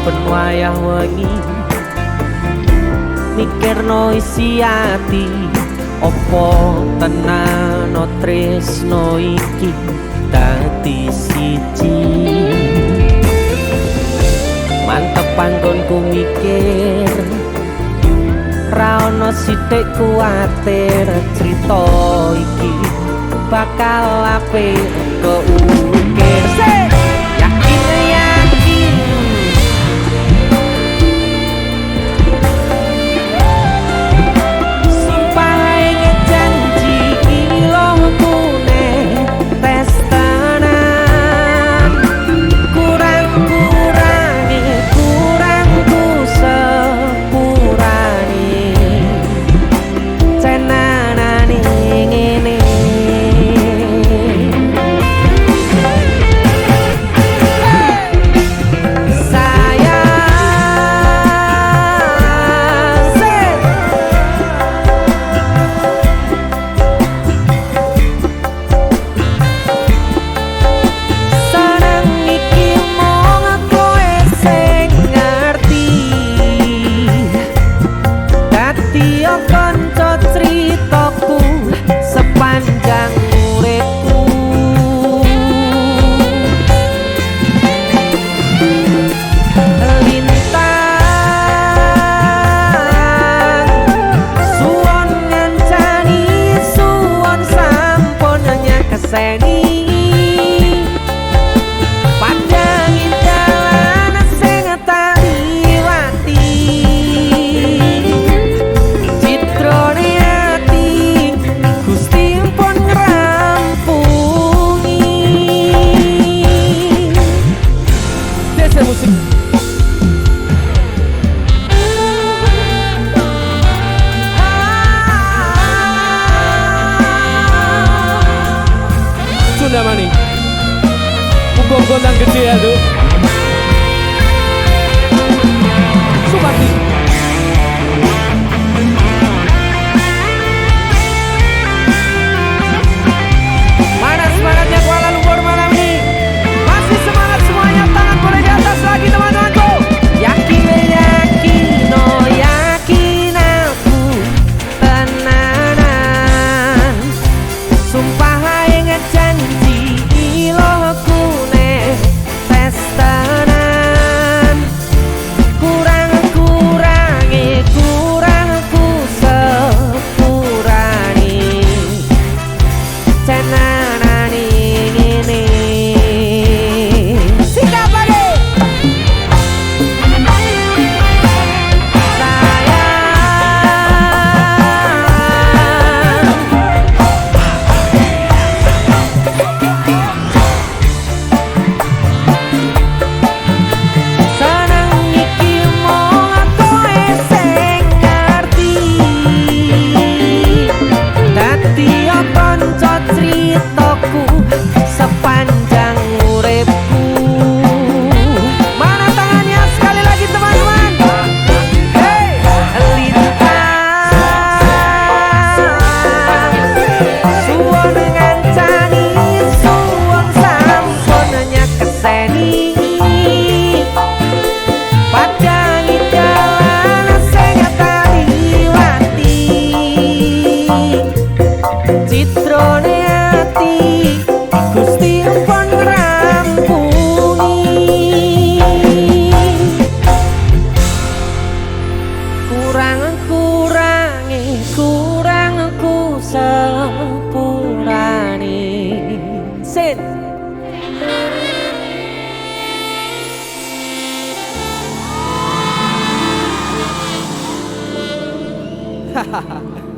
saben wayah wengi. Mikirno isi ati. Opo tenano tresno iki? Dadi siji. Mantep panggonku mikir. Ra ono sithik kuatir crito iki. Bakal ape kok. kosan gede ya tuh Suparti ha ha ha